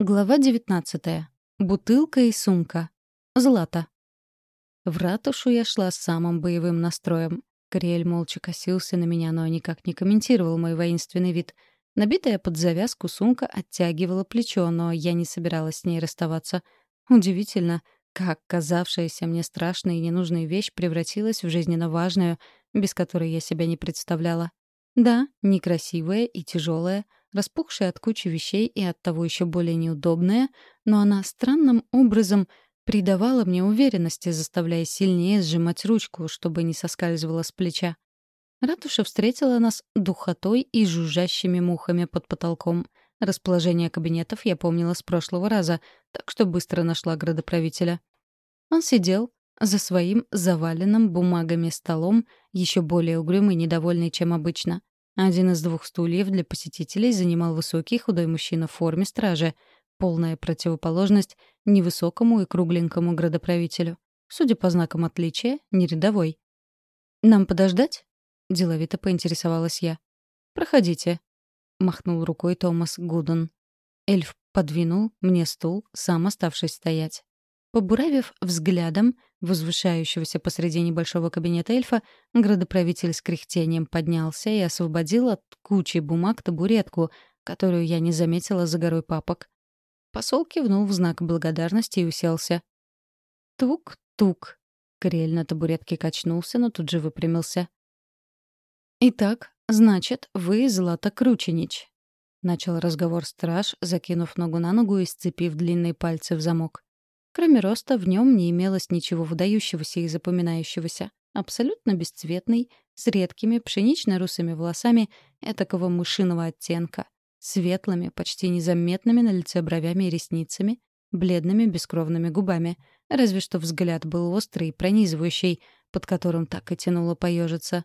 Глава 19. Бутылка и сумка. Злата. В ратушу я шла с самым боевым настроем. Кориэль молча косился на меня, но никак не комментировал мой воинственный вид. Набитая под завязку сумка оттягивала плечо, но я не собиралась с ней расставаться. Удивительно, как казавшаяся мне страшной и ненужной вещь превратилась в жизненно важную, без которой я себя не представляла. Да, некрасивая и тяжелая — распухшая от кучи вещей и оттого еще более неудобная, но она странным образом придавала мне уверенности, заставляя сильнее сжимать ручку, чтобы не соскальзывала с плеча. Ратуша встретила нас духотой и жужжащими мухами под потолком. Расположение кабинетов я помнила с прошлого раза, так что быстро нашла градоправителя. Он сидел за своим заваленным бумагами столом, еще более угрюмый и недовольный, чем обычно. Один из двух стульев для посетителей занимал высокий худой мужчина в форме стражи, полная противоположность невысокому и кругленькому градоправителю. Судя по знакам отличия, не рядовой. «Нам подождать?» — деловито поинтересовалась я. «Проходите», — махнул рукой Томас Гудон. Эльф подвинул мне стул, сам оставшись стоять. Побуравив взглядом возвышающегося посреди небольшого кабинета эльфа, градоправитель с кряхтением поднялся и освободил от кучи бумаг табуретку, которую я не заметила за горой папок. Посол кивнул в знак благодарности и уселся. «Тук-тук!» Кориэль на табуретке качнулся, но тут же выпрямился. «Итак, значит, вы Злата Крученич», — начал разговор страж, закинув ногу на ногу и сцепив длинные пальцы в замок. Кроме роста, в нем не имелось ничего выдающегося и запоминающегося. Абсолютно бесцветный, с редкими пшенично-русыми волосами этакого мышиного оттенка, светлыми, почти незаметными на лице бровями и ресницами, бледными бескровными губами. Разве что взгляд был острый и пронизывающий, под которым так и тянуло поежиться.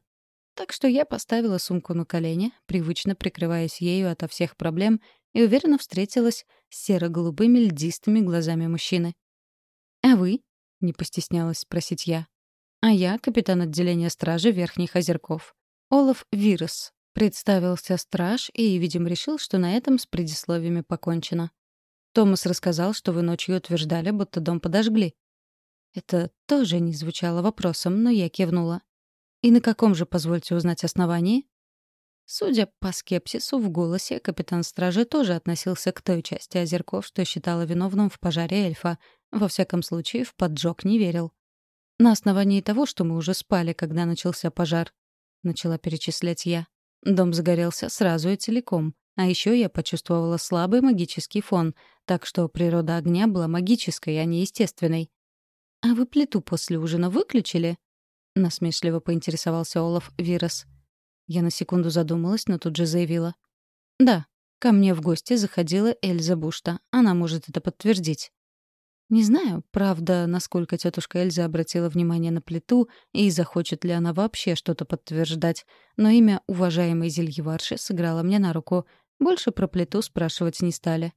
Так что я поставила сумку на колени, привычно прикрываясь ею ото всех проблем, и уверенно встретилась с серо-голубыми льдистыми глазами мужчины. «А вы?» — не постеснялась спросить я. «А я капитан отделения стражи Верхних Озерков. Олаф Вирус». Представился страж и, видимо, решил, что на этом с предисловиями покончено. Томас рассказал, что вы ночью утверждали, будто дом подожгли. Это тоже не звучало вопросом, но я кивнула. «И на каком же, позвольте узнать, основании?» Судя по скепсису в голосе, капитан стражи тоже относился к той части озерков, что считала виновным в пожаре эльфа, во всяком случае, в поджог не верил. «На основании того, что мы уже спали, когда начался пожар», — начала перечислять я. Дом загорелся сразу и целиком. А еще я почувствовала слабый магический фон, так что природа огня была магической, а не естественной. «А вы плиту после ужина выключили?» — насмешливо поинтересовался Олаф Вирос. Я на секунду задумалась, но тут же заявила. «Да, ко мне в гости заходила Эльза Бушта. Она может это подтвердить». Не знаю, правда, насколько тетушка Эльза обратила внимание на плиту и захочет ли она вообще что-то подтверждать, но имя уважаемой зельеварши сыграло мне на руку. Больше про плиту спрашивать не стали.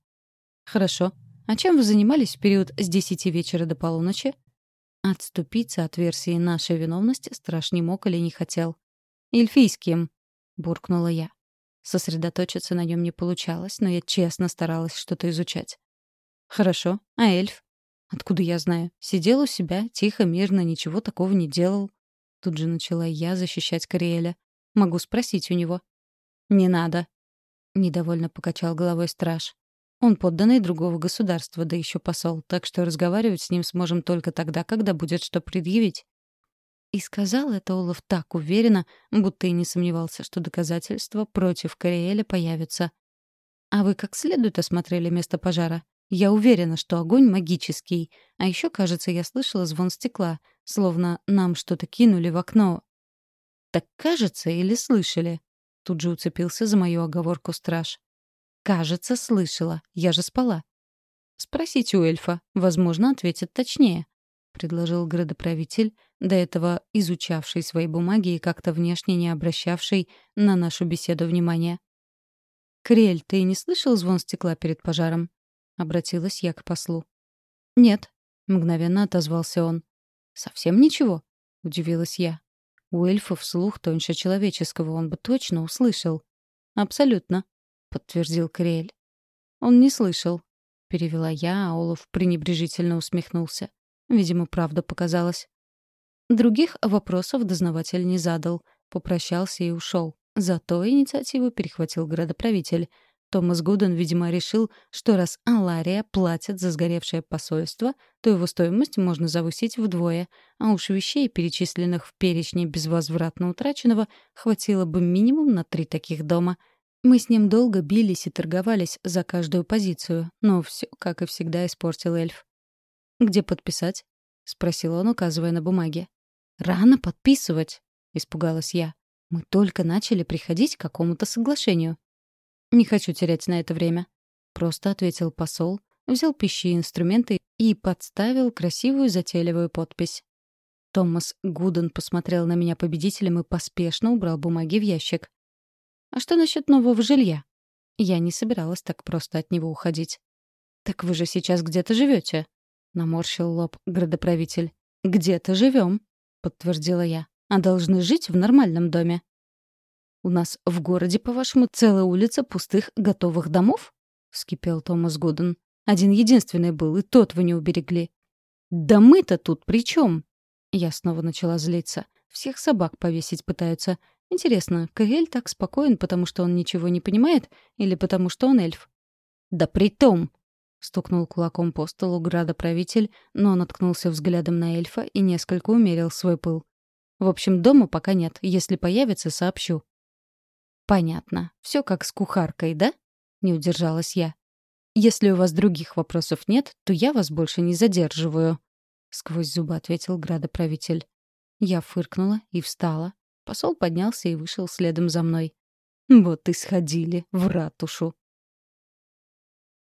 «Хорошо. А чем вы занимались в период с десяти вечера до полуночи?» Отступиться от версии нашей виновности страш не мог или не хотел. «Эльфийским», — буркнула я. Сосредоточиться на нем не получалось, но я честно старалась что-то изучать. «Хорошо. А эльф?» Откуда я знаю? Сидел у себя, тихо, мирно, ничего такого не делал. Тут же начала я защищать Кориэля. Могу спросить у него. «Не надо», — недовольно покачал головой страж. «Он подданный другого государства, да еще посол, так что разговаривать с ним сможем только тогда, когда будет что предъявить». И сказал это Олаф так уверенно, будто и не сомневался, что доказательства против Кориэля появятся. «А вы как следует осмотрели место пожара?» Я уверена, что огонь магический. А еще, кажется, я слышала звон стекла, словно нам что-то кинули в окно. Так кажется или слышали? Тут же уцепился за мою оговорку страж. Кажется, слышала. Я же спала. Спросите у эльфа. Возможно, ответит точнее. Предложил градоправитель, до этого изучавший свои бумаги и как-то внешне не обращавший на нашу беседу внимания. «Крель, ты не слышал звон стекла перед пожаром?» — обратилась я к послу. «Нет», — мгновенно отозвался он. «Совсем ничего?» — удивилась я. У эльфов слух тоньше человеческого, он бы точно услышал. «Абсолютно», — подтвердил Криэль. Он не слышал. — перевела я, а Олаф пренебрежительно усмехнулся. Видимо, правда показалась. Других вопросов дознаватель не задал, попрощался и ушел. Зато инициативу перехватил градоправитель. Томас Гуден, видимо, решил, что раз Алария платит за сгоревшее посольство, то его стоимость можно завысить вдвое, а уж вещей, перечисленных в перечне безвозвратно утраченного, хватило бы минимум на три таких дома. Мы с ним долго бились и торговались за каждую позицию, но все, как и всегда, испортил эльф. «Где подписать?» — спросил он, указывая на бумаге. «Рано подписывать», — испугалась я. «Мы только начали приходить к какому-то соглашению». «Не хочу терять на это время», — просто ответил посол, взял пищи и инструменты и подставил красивую затейливую подпись. Томас Гуден посмотрел на меня победителем и поспешно убрал бумаги в ящик. «А что насчет нового жилья?» Я не собиралась так просто от него уходить. «Так вы же сейчас где-то живете?» — наморщил лоб градоправитель. «Где-то живем», — подтвердила я. «А должны жить в нормальном доме». «У нас в городе, по-вашему, целая улица пустых готовых домов?» — вскипел Томас Гуден. «Один единственный был, и тот вы не уберегли». «Да мы-то тут при чем? Я снова начала злиться. Всех собак повесить пытаются. Интересно, Каэль так спокоен, потому что он ничего не понимает, или потому что он эльф? «Да при том!» — стукнул кулаком по столу градоправитель, но наткнулся взглядом на эльфа и несколько умерил свой пыл. «В общем, дома пока нет. Если появится, сообщу». «Понятно. Все как с кухаркой, да?» — не удержалась я. «Если у вас других вопросов нет, то я вас больше не задерживаю», — сквозь зубы ответил градоправитель. Я фыркнула и встала. Посол поднялся и вышел следом за мной. «Вот и сходили в ратушу»,